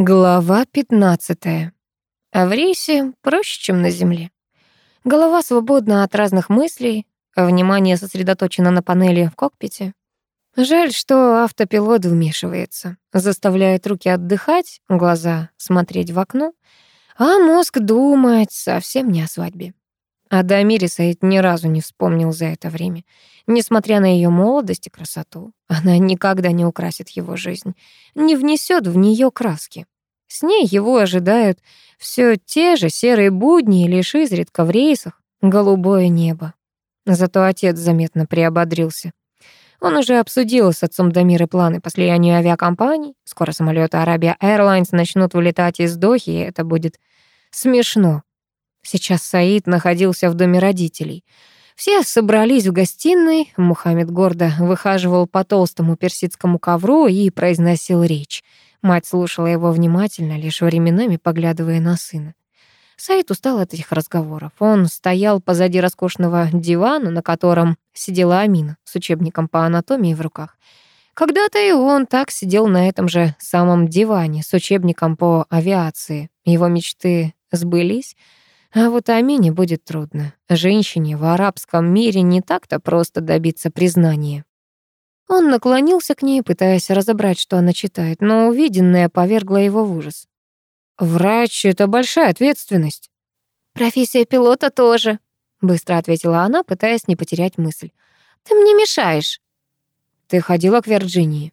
Глава 15. А в рейсе проще, чем на земле. Голова свободна от разных мыслей, а внимание сосредоточено на панели в кокпите. Жаль, что автопилот вмешивается, заставляет руки отдыхать, глаза смотреть в окно, а мозг думать совсем не о свадьбе. О Дамире Саид ни разу не вспомнил за это время. Несмотря на ее молодость и красоту, она никогда не украсит его жизнь, не внесет в нее краски. С ней его ожидают все те же серые будни, лишь изредка в рейсах голубое небо. Зато отец заметно приободрился. Он уже обсудил с отцом Дамиры планы по слиянию авиакомпаний. Скоро самолеты Arabia Airlines начнут вылетать из Дохи, и это будет смешно. Сейчас Саид находился в доме родителей. Все собрались в гостиной. Мухаммед гордо выхаживал по толстому персидскому ковру и произносил речь. Мать слушала его внимательно, лишь временами поглядывая на сына. Саид устал от этих разговоров. Он стоял позади роскошного дивана, на котором сидела Амина с учебником по анатомии в руках. Когда-то и он так сидел на этом же самом диване с учебником по авиации. Его мечты сбылись — а вот Амине будет трудно. Женщине в арабском мире не так-то просто добиться признания. Он наклонился к ней, пытаясь разобрать, что она читает, но увиденное повергло его в ужас. «Врач — это большая ответственность». «Профессия пилота тоже», — быстро ответила она, пытаясь не потерять мысль. «Ты мне мешаешь». «Ты ходила к Вирджинии».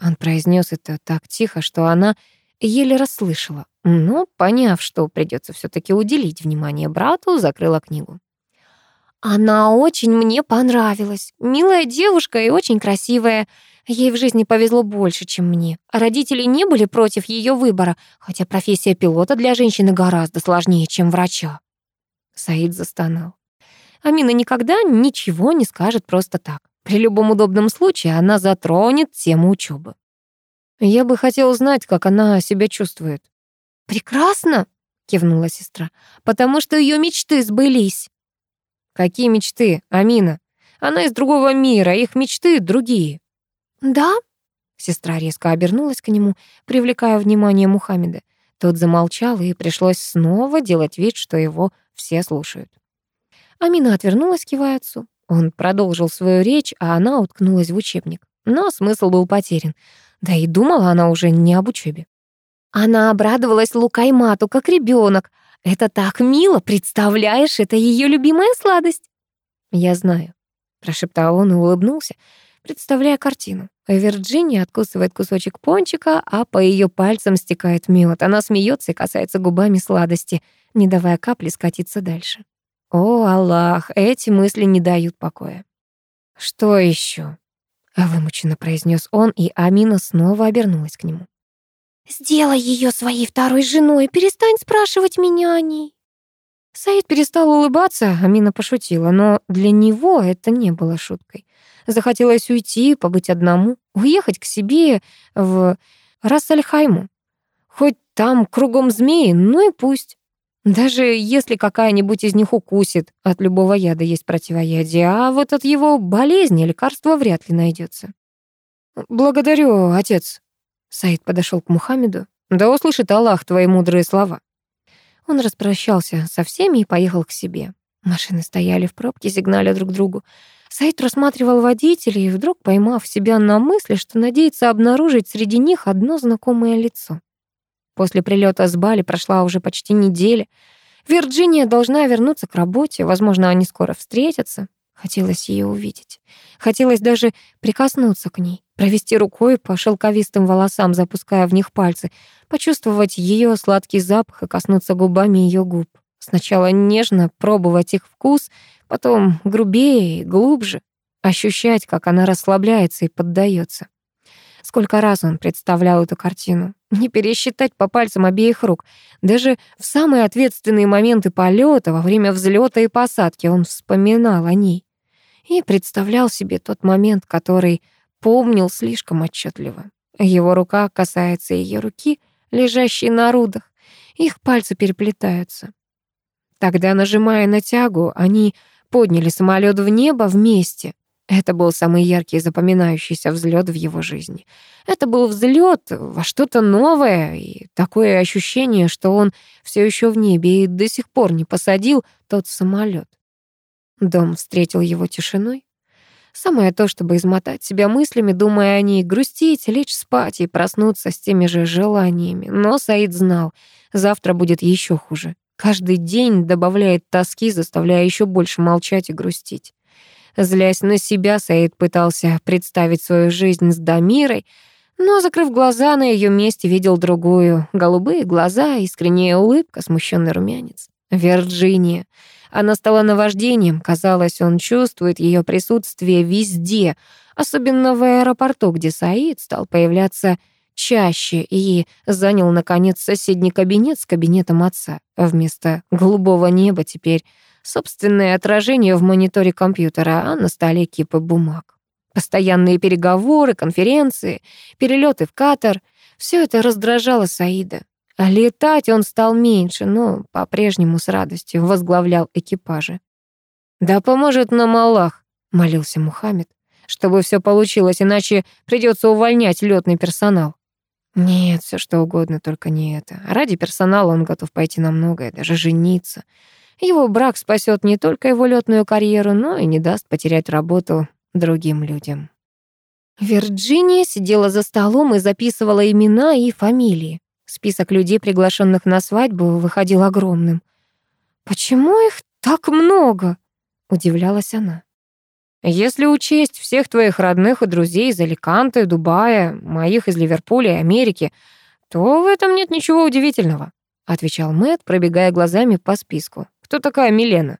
Он произнес это так тихо, что она еле расслышала, но, поняв, что придется все таки уделить внимание брату, закрыла книгу. «Она очень мне понравилась. Милая девушка и очень красивая. Ей в жизни повезло больше, чем мне. Родители не были против ее выбора, хотя профессия пилота для женщины гораздо сложнее, чем врача». Саид застонал. Амина никогда ничего не скажет просто так. При любом удобном случае она затронет тему учебы. Я бы хотел знать, как она себя чувствует. Прекрасно, кивнула сестра, потому что ее мечты сбылись. Какие мечты, Амина? Она из другого мира, их мечты другие. Да? Сестра резко обернулась к нему, привлекая внимание Мухаммеда. Тот замолчал, и пришлось снова делать вид, что его все слушают. Амина отвернулась, кивая отцу. Он продолжил свою речь, а она уткнулась в учебник. Но смысл был потерян. Да и думала она уже не об учебе. Она обрадовалась Лукаймату, как ребенок. Это так мило, представляешь, это ее любимая сладость. Я знаю, прошептал он и улыбнулся, представляя картину. Вирджиния откусывает кусочек пончика, а по ее пальцам стекает мед. Она смеется и касается губами сладости, не давая капли скатиться дальше. О, Аллах, эти мысли не дают покоя. Что еще? Вымученно произнес он, и Амина снова обернулась к нему. «Сделай ее своей второй женой, перестань спрашивать меня о ней». Саид перестал улыбаться, Амина пошутила, но для него это не было шуткой. Захотелось уйти, побыть одному, уехать к себе в Рассальхайму. Хоть там кругом змеи, ну и пусть. Даже если какая-нибудь из них укусит, от любого яда есть противоядие, а вот от его болезни лекарства вряд ли найдется. «Благодарю, отец». Саид подошел к Мухаммеду. «Да услышит Аллах твои мудрые слова». Он распрощался со всеми и поехал к себе. Машины стояли в пробке, сигналя друг другу. Саид рассматривал водителей и вдруг, поймав себя на мысли, что надеется обнаружить среди них одно знакомое лицо. После прилета с Бали прошла уже почти неделя. Вирджиния должна вернуться к работе, возможно, они скоро встретятся. Хотелось ее увидеть. Хотелось даже прикоснуться к ней, провести рукой по шелковистым волосам, запуская в них пальцы, почувствовать ее сладкий запах и коснуться губами ее губ. Сначала нежно пробовать их вкус, потом грубее и глубже, ощущать, как она расслабляется и поддается. Сколько раз он представлял эту картину. Не пересчитать по пальцам обеих рук. Даже в самые ответственные моменты полета, во время взлета и посадки, он вспоминал о ней. И представлял себе тот момент, который помнил слишком отчетливо. Его рука касается ее руки, лежащей на рудах. Их пальцы переплетаются. Тогда, нажимая на тягу, они подняли самолет в небо вместе. Это был самый яркий и запоминающийся взлет в его жизни. Это был взлет во что-то новое и такое ощущение, что он все еще в небе и до сих пор не посадил тот самолет. Дом встретил его тишиной. Самое то, чтобы измотать себя мыслями, думая о ней, грустить, лечь спать и проснуться с теми же желаниями. Но Саид знал, завтра будет еще хуже. Каждый день добавляет тоски, заставляя еще больше молчать и грустить. Злясь на себя, Саид пытался представить свою жизнь с Дамирой, но, закрыв глаза, на ее месте видел другую. Голубые глаза, искренняя улыбка, смущенный румянец. Вирджиния. Она стала наваждением, казалось, он чувствует ее присутствие везде, особенно в аэропорту, где Саид стал появляться чаще и занял, наконец, соседний кабинет с кабинетом отца. Вместо голубого неба теперь собственное отражение в мониторе компьютера, а на столе кипы бумаг. Постоянные переговоры, конференции, перелеты в Катар — все это раздражало Саида. А летать он стал меньше, но по-прежнему с радостью возглавлял экипажи. «Да поможет нам Аллах», — молился Мухаммед, «чтобы все получилось, иначе придется увольнять летный персонал». Нет, все что угодно, только не это. Ради персонала он готов пойти на многое, даже жениться. Его брак спасет не только его летную карьеру, но и не даст потерять работу другим людям. Вирджиния сидела за столом и записывала имена и фамилии. Список людей, приглашенных на свадьбу, выходил огромным. «Почему их так много?» — удивлялась она. «Если учесть всех твоих родных и друзей из Аликанте, Дубая, моих из Ливерпуля и Америки, то в этом нет ничего удивительного», — отвечал Мэтт, пробегая глазами по списку. «Кто такая Милена?»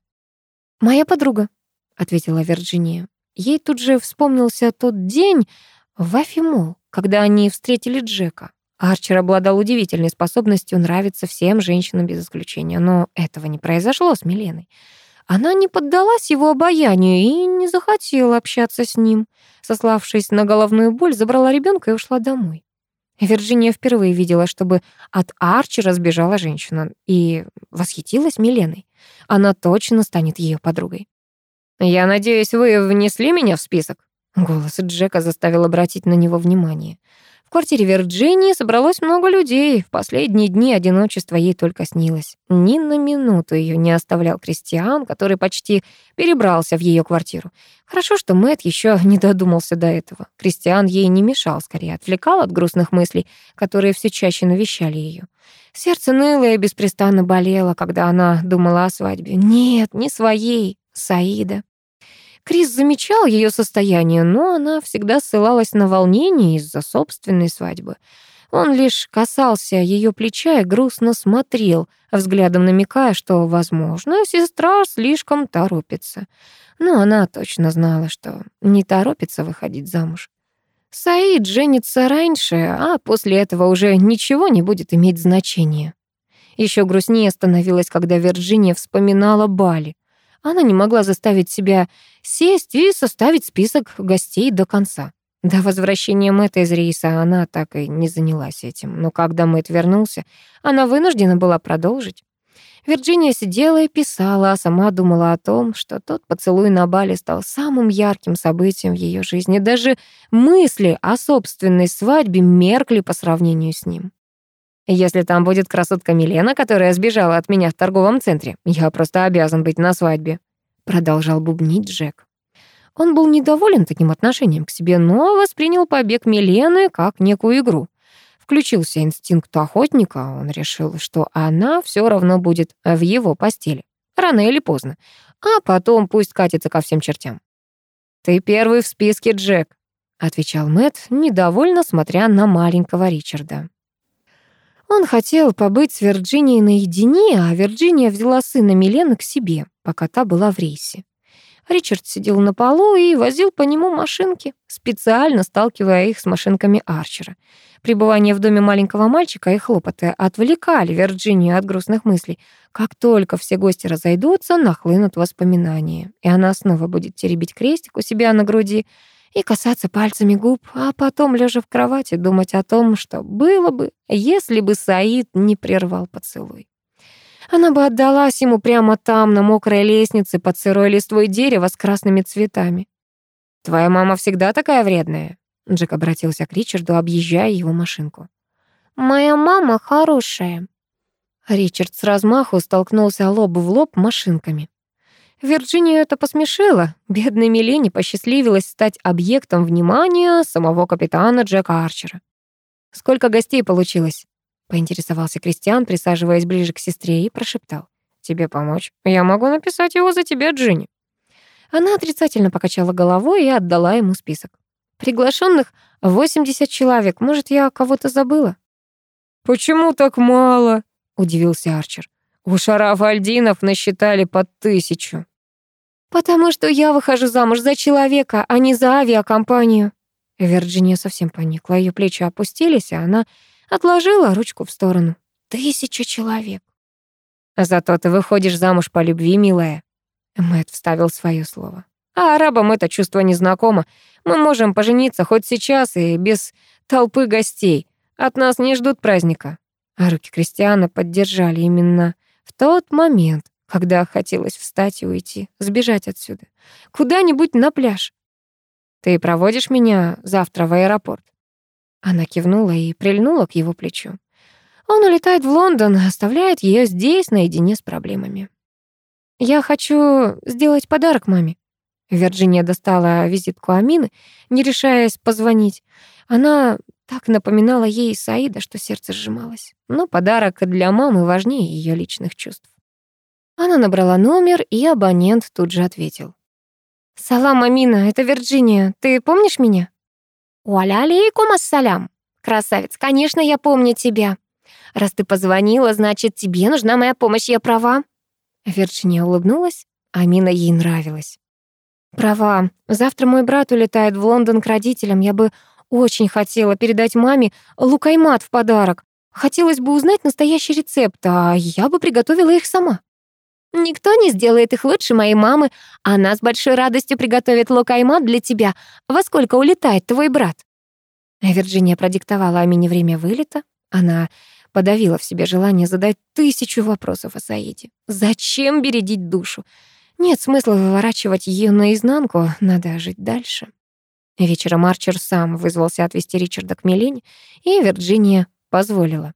«Моя подруга», — ответила Вирджиния. Ей тут же вспомнился тот день в Афимол, когда они встретили Джека. Арчер обладал удивительной способностью нравиться всем женщинам без исключения, но этого не произошло с Миленой. Она не поддалась его обаянию и не захотела общаться с ним. Сославшись на головную боль, забрала ребенка и ушла домой. Вирджиния впервые видела, чтобы от Арчера сбежала женщина, и восхитилась Миленой. Она точно станет ее подругой. «Я надеюсь, вы внесли меня в список?» Голос Джека заставил обратить на него внимание. В квартире Вирджинии собралось много людей. В последние дни одиночество ей только снилось. Ни на минуту ее не оставлял Кристиан, который почти перебрался в ее квартиру. Хорошо, что Мэт еще не додумался до этого. Кристиан ей не мешал, скорее отвлекал от грустных мыслей, которые все чаще навещали ее. Сердце ныло и беспрестанно болело, когда она думала о свадьбе. Нет, не своей, Саида. Крис замечал ее состояние, но она всегда ссылалась на волнение из-за собственной свадьбы. Он лишь касался ее плеча и грустно смотрел, взглядом намекая, что, возможно, сестра слишком торопится. Но она точно знала, что не торопится выходить замуж. Саид женится раньше, а после этого уже ничего не будет иметь значения. Еще грустнее становилось, когда Вирджиния вспоминала Бали. Она не могла заставить себя сесть и составить список гостей до конца. До возвращения Мэтта из рейса она так и не занялась этим, но когда Мэтт вернулся, она вынуждена была продолжить. Вирджиния сидела и писала, а сама думала о том, что тот поцелуй на бале стал самым ярким событием в ее жизни. Даже мысли о собственной свадьбе меркли по сравнению с ним. Если там будет красотка Милена, которая сбежала от меня в торговом центре, я просто обязан быть на свадьбе», — продолжал бубнить Джек. Он был недоволен таким отношением к себе, но воспринял побег Милены как некую игру. Включился инстинкт охотника, он решил, что она все равно будет в его постели, рано или поздно, а потом пусть катится ко всем чертям. «Ты первый в списке, Джек», — отвечал Мэтт, недовольно смотря на маленького Ричарда. Он хотел побыть с Вирджинией наедине, а Вирджиния взяла сына Милены к себе, пока та была в рейсе. Ричард сидел на полу и возил по нему машинки, специально сталкивая их с машинками Арчера. Пребывание в доме маленького мальчика и хлопоты отвлекали Вирджинию от грустных мыслей. Как только все гости разойдутся, нахлынут воспоминания, и она снова будет теребить крестик у себя на груди — и касаться пальцами губ, а потом, лежа в кровати, думать о том, что было бы, если бы Саид не прервал поцелуй. Она бы отдалась ему прямо там, на мокрой лестнице, под сырой листвой дерева с красными цветами. Твоя мама всегда такая вредная?» Джек обратился к Ричарду, объезжая его машинку. «Моя мама хорошая». Ричард с размаху столкнулся лоб в лоб машинками. Вирджинию это посмешило. Бедной Милене посчастливилось стать объектом внимания самого капитана Джека Арчера. «Сколько гостей получилось?» — поинтересовался Кристиан, присаживаясь ближе к сестре, и прошептал. «Тебе помочь? Я могу написать его за тебя, Джинни». Она отрицательно покачала головой и отдала ему список. «Приглашенных 80 человек. Может, я кого-то забыла?» «Почему так мало?» — удивился Арчер. У Шарафа Альдинов насчитали под тысячу. «Потому что я выхожу замуж за человека, а не за авиакомпанию». Вирджиния совсем поникла, ее плечи опустились, а она отложила ручку в сторону. «Тысяча человек». «Зато ты выходишь замуж по любви, милая». Мэтт вставил свое слово. «А арабам это чувство незнакомо. Мы можем пожениться хоть сейчас и без толпы гостей. От нас не ждут праздника». А руки Кристиана поддержали именно в тот момент, когда хотелось встать и уйти, сбежать отсюда. Куда-нибудь на пляж. «Ты проводишь меня завтра в аэропорт?» Она кивнула и прильнула к его плечу. Он улетает в Лондон, оставляет ее здесь наедине с проблемами. «Я хочу сделать подарок маме». Вирджиния достала визитку Амины, не решаясь позвонить. Она так напоминала ей Саида, что сердце сжималось. Но подарок для мамы важнее ее личных чувств. Она набрала номер, и абонент тут же ответил. «Салам, Амина, это Вирджиния. Ты помнишь меня?» «Уаля алейкум ассалям. Красавец, конечно, я помню тебя. Раз ты позвонила, значит, тебе нужна моя помощь, я права?» Вирджиния улыбнулась, Амина ей нравилась. «Права. Завтра мой брат улетает в Лондон к родителям. Я бы очень хотела передать маме лукаймат в подарок. Хотелось бы узнать настоящий рецепт, а я бы приготовила их сама. Никто не сделает их лучше моей мамы. Она с большой радостью приготовит лукаймат для тебя. Во сколько улетает твой брат? Вирджиния продиктовала Амине время вылета. Она подавила в себе желание задать тысячу вопросов о Саиде. Зачем бередить душу? Нет смысла выворачивать ее наизнанку, надо жить дальше. Вечером Арчер сам вызвался отвезти Ричарда к Милене, и Вирджиния позволила.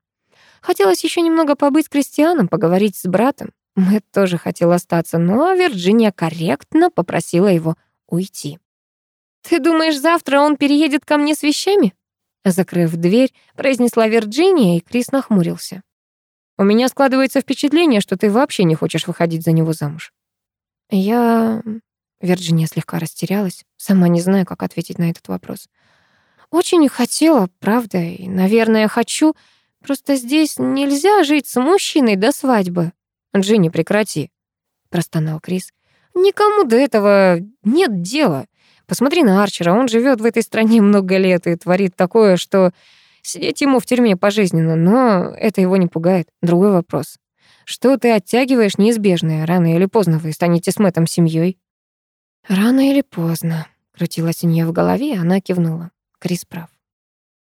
Хотелось еще немного побыть с Кристианом, поговорить с братом. Мэтт тоже хотел остаться, но Вирджиния корректно попросила его уйти. «Ты думаешь, завтра он переедет ко мне с вещами?» Закрыв дверь, произнесла Вирджиния, и Крис нахмурился. «У меня складывается впечатление, что ты вообще не хочешь выходить за него замуж». «Я...» Вирджиния слегка растерялась, сама не зная, как ответить на этот вопрос. Очень хотела, правда, и, наверное, хочу. Просто здесь нельзя жить с мужчиной до свадьбы. Джинни, прекрати, простонал Крис. Никому до этого нет дела. Посмотри на Арчера, он живет в этой стране много лет и творит такое, что сидеть ему в тюрьме пожизненно, но это его не пугает. Другой вопрос. Что ты оттягиваешь неизбежное? Рано или поздно вы станете с Мэттом семьей. Рано или поздно, крутилась у нее в голове, она кивнула. Крис прав.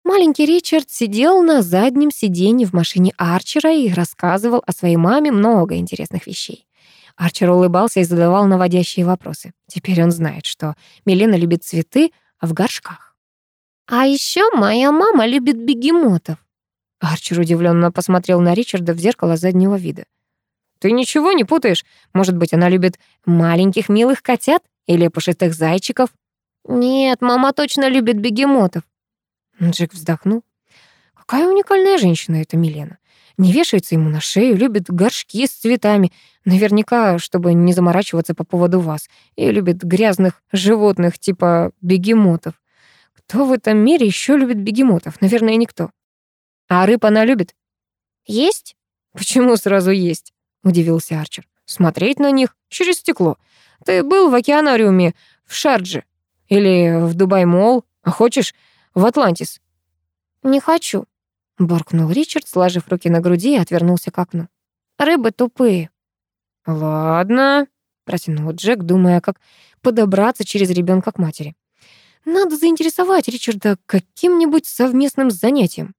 Маленький Ричард сидел на заднем сиденье в машине Арчера и рассказывал о своей маме много интересных вещей. Арчер улыбался и задавал наводящие вопросы. Теперь он знает, что Милена любит цветы в горшках. «А еще моя мама любит бегемотов». Арчер удивленно посмотрел на Ричарда в зеркало заднего вида. «Ты ничего не путаешь? Может быть, она любит маленьких милых котят или пушистых зайчиков?» «Нет, мама точно любит бегемотов». Джек вздохнул. «Какая уникальная женщина эта Милена. Не вешается ему на шею, любит горшки с цветами, наверняка, чтобы не заморачиваться по поводу вас, и любит грязных животных типа бегемотов. Кто в этом мире еще любит бегемотов? Наверное, никто. А рыб она любит? Есть? Почему сразу есть? Удивился Арчер. Смотреть на них через стекло. Ты был в океанариуме в Шардже или в Дубай-Молл, а хочешь в Атлантис?» «Не хочу», — буркнул Ричард, сложив руки на груди и отвернулся к окну. «Рыбы тупые». «Ладно», — протянул Джек, думая, как подобраться через ребенка к матери. «Надо заинтересовать Ричарда каким-нибудь совместным занятием.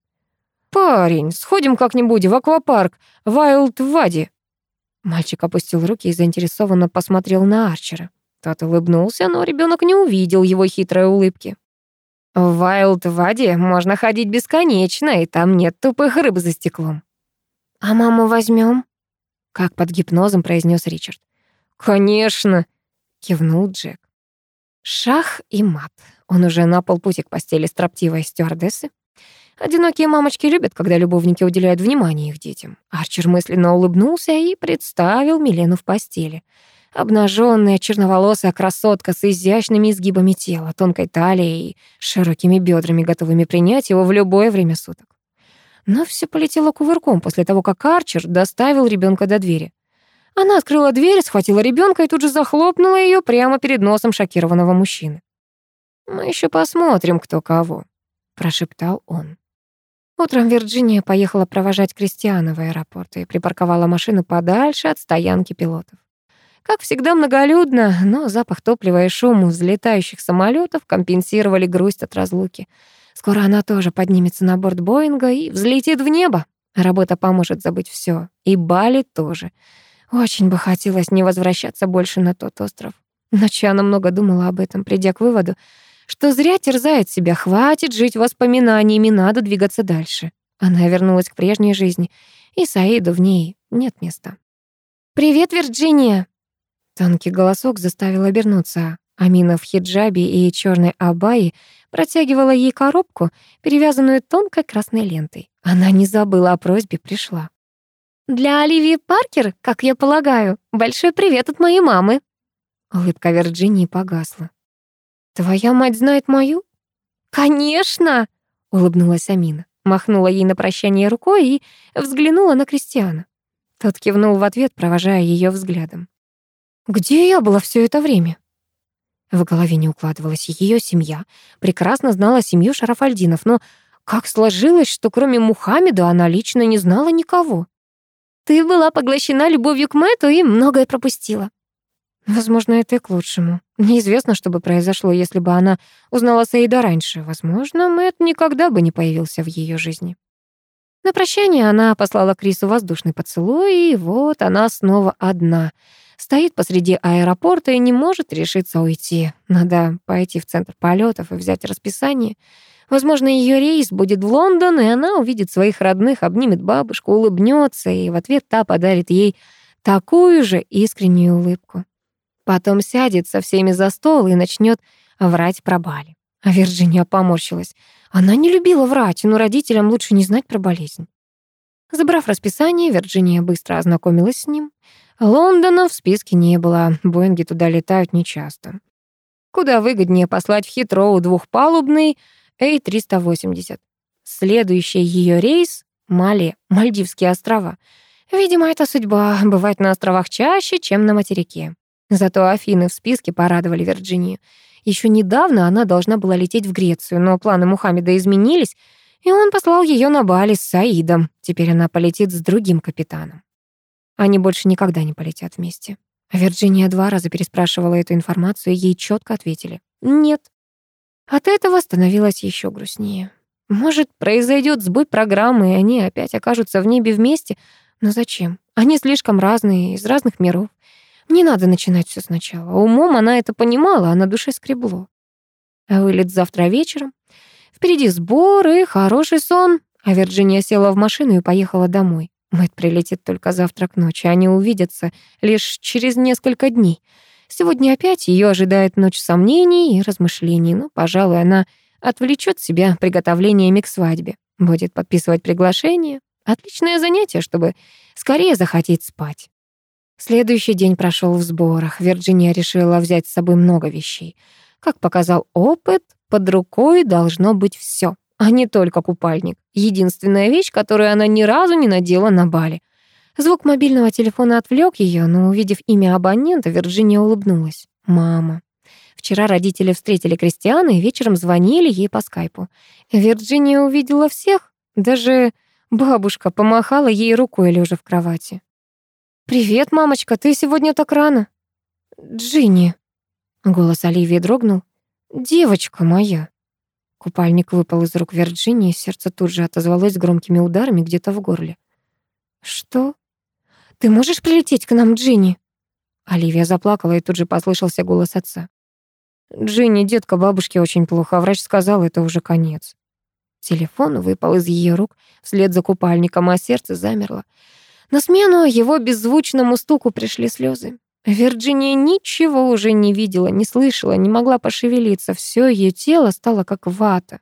«Парень, сходим как-нибудь в аквапарк Вайлд Вади». Мальчик опустил руки и заинтересованно посмотрел на Арчера. Тот улыбнулся, но ребенок не увидел его хитрой улыбки. В Вайлд-Ваде можно ходить бесконечно, и там нет тупых рыб за стеклом. «А маму возьмем? Как под гипнозом произнес Ричард. «Конечно!» — кивнул Джек. Шах и мат. Он уже на полпути к постели строптивой стюардессы. Одинокие мамочки любят, когда любовники уделяют внимание их детям. Арчер мысленно улыбнулся и представил Милену в постели. Обнаженная черноволосая красотка с изящными изгибами тела, тонкой талией и широкими бедрами, готовыми принять его в любое время суток. Но все полетело кувырком после того, как Арчер доставил ребенка до двери. Она открыла дверь, схватила ребенка и тут же захлопнула ее прямо перед носом шокированного мужчины. «Мы еще посмотрим, кто кого», — прошептал он. Утром Вирджиния поехала провожать Кристиана в аэропорт и припарковала машину подальше от стоянки пилотов. Как всегда многолюдно, но запах топлива и шум взлетающих самолетов компенсировали грусть от разлуки. Скоро она тоже поднимется на борт Боинга и взлетит в небо. Работа поможет забыть все, И Бали тоже. Очень бы хотелось не возвращаться больше на тот остров. Ночью она много думала об этом, придя к выводу, что зря терзает себя, хватит жить воспоминаниями, надо двигаться дальше. Она вернулась к прежней жизни, и Саиду в ней нет места. «Привет, Вирджиния!» Тонкий голосок заставил обернуться. Амина в хиджабе и черной абайи протягивала ей коробку, перевязанную тонкой красной лентой. Она не забыла о просьбе, пришла. «Для Оливии Паркер, как я полагаю, большой привет от моей мамы». Улыбка Вирджинии погасла. «Твоя мать знает мою?» «Конечно!» — улыбнулась Амина. Махнула ей на прощание рукой и взглянула на Кристиана. Тот кивнул в ответ, провожая ее взглядом. «Где я была все это время?» В голове не укладывалась ее семья. Прекрасно знала семью Шарафальдинов, но как сложилось, что кроме Мухаммеда она лично не знала никого? «Ты была поглощена любовью к Мэту и многое пропустила», Возможно, это и к лучшему. Неизвестно, что бы произошло, если бы она узнала Саида раньше. Возможно, Мэтт никогда бы не появился в ее жизни. На прощание она послала Крису воздушный поцелуй, и вот она снова одна. Стоит посреди аэропорта и не может решиться уйти. Надо пойти в центр полетов и взять расписание. Возможно, ее рейс будет в Лондон, и она увидит своих родных, обнимет бабушку, улыбнется, и в ответ та подарит ей такую же искреннюю улыбку. Потом сядет со всеми за стол и начнет врать про Бали. А Вирджиния поморщилась. Она не любила врать, но родителям лучше не знать про болезнь. Забрав расписание, Вирджиния быстро ознакомилась с ним. Лондона в списке не было, Боинги туда летают нечасто. Куда выгоднее послать в Хитроу двухпалубный A380. Следующий ее рейс — Мали, Мальдивские острова. Видимо, это судьба — бывать на островах чаще, чем на материке. Зато Афины в списке порадовали Вирджинию. Еще недавно она должна была лететь в Грецию, но планы Мухаммеда изменились, и он послал ее на Бали с Саидом. Теперь она полетит с другим капитаном. Они больше никогда не полетят вместе. Вирджиния два раза переспрашивала эту информацию, и ей четко ответили «нет». От этого становилось еще грустнее. Может, произойдет сбой программы, и они опять окажутся в небе вместе, но зачем? Они слишком разные, из разных миров. Не надо начинать все сначала. Умом она это понимала, а на душе скребло. Вылет завтра вечером. Впереди сборы, хороший сон. А Вирджиния села в машину и поехала домой. Мэтт прилетит только завтра к ночи. Они увидятся лишь через несколько дней. Сегодня опять ее ожидает ночь сомнений и размышлений, но, пожалуй, она отвлечет себя приготовлениями к свадьбе. Будет подписывать приглашение. Отличное занятие, чтобы скорее захотеть спать. Следующий день прошел в сборах. Вирджиния решила взять с собой много вещей. Как показал опыт, под рукой должно быть все, а не только купальник. Единственная вещь, которую она ни разу не надела на бале. Звук мобильного телефона отвлек ее, но, увидев имя абонента, Вирджиния улыбнулась. «Мама». Вчера родители встретили Кристиана и вечером звонили ей по скайпу. Вирджиния увидела всех, даже бабушка помахала ей рукой, лежа в кровати. «Привет, мамочка, ты сегодня так рано?» «Джинни», — голос Оливии дрогнул, «девочка моя». Купальник выпал из рук Вирджинии, сердце тут же отозвалось громкими ударами где-то в горле. «Что? Ты можешь прилететь к нам, Джинни?» Оливия заплакала, и тут же послышался голос отца. «Джинни, детка, бабушке очень плохо, а врач сказал, это уже конец». Телефон выпал из ее рук вслед за купальником, а сердце замерло. На смену его беззвучному стуку пришли слезы. Вирджиния ничего уже не видела, не слышала, не могла пошевелиться. Все ее тело стало как вата.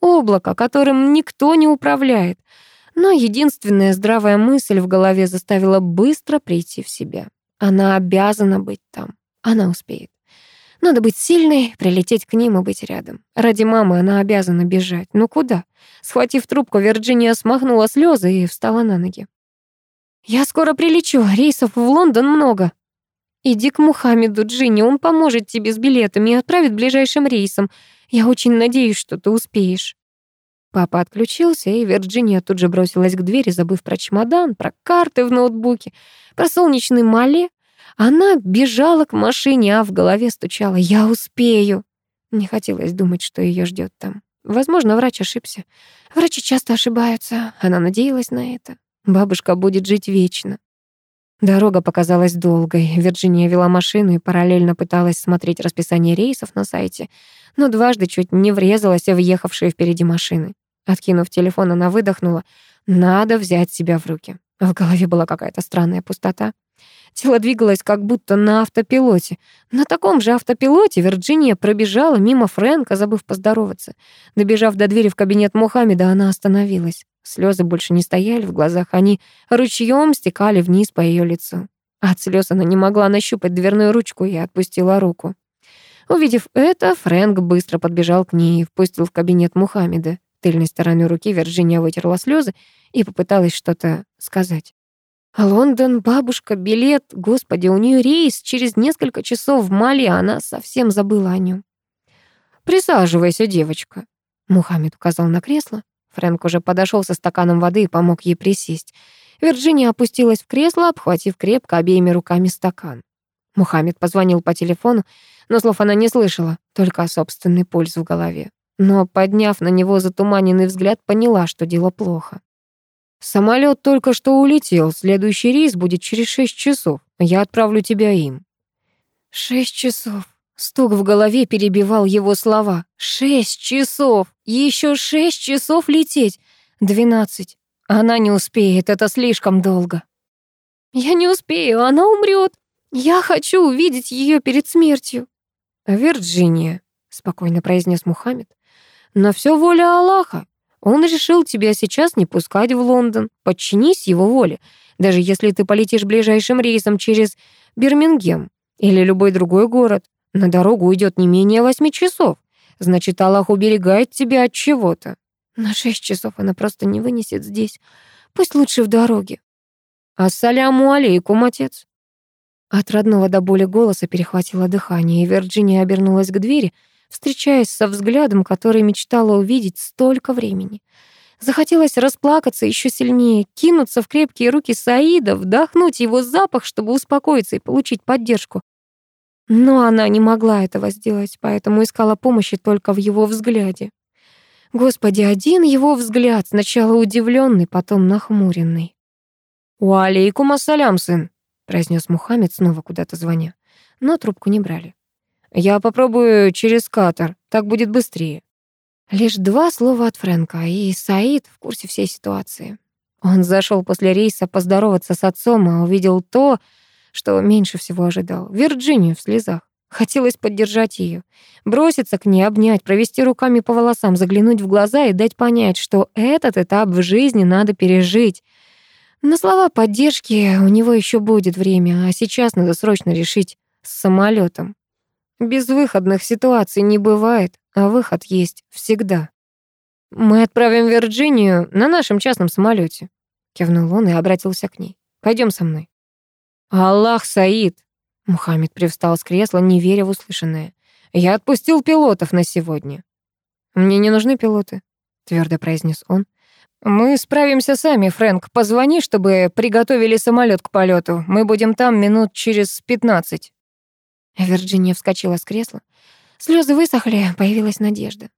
Облако, которым никто не управляет. Но единственная здравая мысль в голове заставила быстро прийти в себя. Она обязана быть там. Она успеет. Надо быть сильной, прилететь к ним и быть рядом. Ради мамы она обязана бежать. Но куда? Схватив трубку, Вирджиния смахнула слезы и встала на ноги. «Я скоро прилечу, рейсов в Лондон много». «Иди к Мухаммеду, Джинни, он поможет тебе с билетами и отправит ближайшим рейсом. Я очень надеюсь, что ты успеешь». Папа отключился, и Вирджиния тут же бросилась к двери, забыв про чемодан, про карты в ноутбуке, про солнечный мале. Она бежала к машине, а в голове стучала «Я успею». Не хотелось думать, что ее ждет там. Возможно, врач ошибся. Врачи часто ошибаются. Она надеялась на это. Бабушка будет жить вечно. Дорога показалась долгой. Вирджиния вела машину и параллельно пыталась смотреть расписание рейсов на сайте, но дважды чуть не врезалась в въехавшие впереди машины. Откинув телефон, она выдохнула. «Надо взять себя в руки». В голове была какая-то странная пустота. Тело двигалось как будто на автопилоте. На таком же автопилоте Вирджиния пробежала мимо Фрэнка, забыв поздороваться. Добежав до двери в кабинет Мухаммеда, она остановилась. Слезы больше не стояли в глазах, они ручьем стекали вниз по ее лицу. От слез она не могла нащупать дверную ручку и отпустила руку. Увидев это, Фрэнк быстро подбежал к ней и впустил в кабинет Мухаммеда. Тыльной стороной руки Вирджиния вытерла слезы и попыталась что-то сказать. Лондон, бабушка, билет. Господи, у нее рейс через несколько часов в Мали, а она совсем забыла о нем. «Присаживайся, девочка», — Мухаммед указал на кресло. Фрэнк уже подошел со стаканом воды и помог ей присесть. Вирджиния опустилась в кресло, обхватив крепко обеими руками стакан. Мухаммед позвонил по телефону, но слов она не слышала, только собственный пульс в голове. Но, подняв на него затуманенный взгляд, поняла, что дело плохо. Самолет только что улетел, следующий рейс будет через шесть часов. Я отправлю тебя им». «Шесть часов». Стук в голове перебивал его слова. «Шесть часов! Еще шесть часов лететь! Двенадцать. Она не успеет, это слишком долго». «Я не успею, она умрет. Я хочу увидеть ее перед смертью». «Вирджиния», — спокойно произнес Мухаммед, «но все воля Аллаха. Он решил тебя сейчас не пускать в Лондон. Подчинись его воле. Даже если ты полетишь ближайшим рейсом через Бирмингем или любой другой город, на дорогу уйдет не менее восьми часов. Значит, Аллах уберегает тебя от чего-то. На шесть часов она просто не вынесет здесь. Пусть лучше в дороге. Ассаляму алейкум, отец. От родного до боли голоса перехватило дыхание, и Вирджиния обернулась к двери — встречаясь со взглядом, который мечтала увидеть столько времени. Захотелось расплакаться еще сильнее, кинуться в крепкие руки Саида, вдохнуть его запах, чтобы успокоиться и получить поддержку. Но она не могла этого сделать, поэтому искала помощи только в его взгляде. Господи, один его взгляд, сначала удивленный, потом нахмуренный. «Уалейкум ассалям, сын», — произнес Мухаммед, снова куда-то звоня. Но трубку не брали. Я попробую через катер, так будет быстрее. Лишь два слова от Фрэнка, и Саид в курсе всей ситуации. Он зашел после рейса поздороваться с отцом, а увидел то, что меньше всего ожидал. Вирджинию в слезах. Хотелось поддержать ее, броситься к ней, обнять, провести руками по волосам, заглянуть в глаза и дать понять, что этот этап в жизни надо пережить. На слова поддержки у него еще будет время, а сейчас надо срочно решить с самолетом. Безвыходных ситуаций не бывает, а выход есть всегда. «Мы отправим Вирджинию на нашем частном самолете, кивнул он и обратился к ней. Пойдем со мной». «Аллах, Саид!» Мухаммед привстал с кресла, не веря в услышанное. «Я отпустил пилотов на сегодня». «Мне не нужны пилоты», — твердо произнес он. «Мы справимся сами, Фрэнк. Позвони, чтобы приготовили самолет к полету. Мы будем там минут через пятнадцать». Вирджиния вскочила с кресла. Слезы высохли, появилась надежда.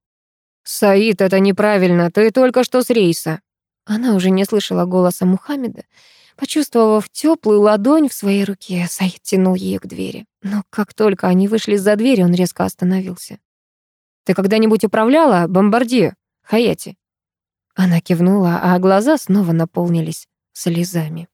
«Саид, это неправильно, ты только что с рейса». Она уже не слышала голоса Мухаммеда. Почувствовав теплую ладонь в своей руке, Саид тянул ее к двери. Но как только они вышли за дверь, он резко остановился. «Ты когда-нибудь управляла бомбардир, Хаяти?» Она кивнула, а глаза снова наполнились слезами.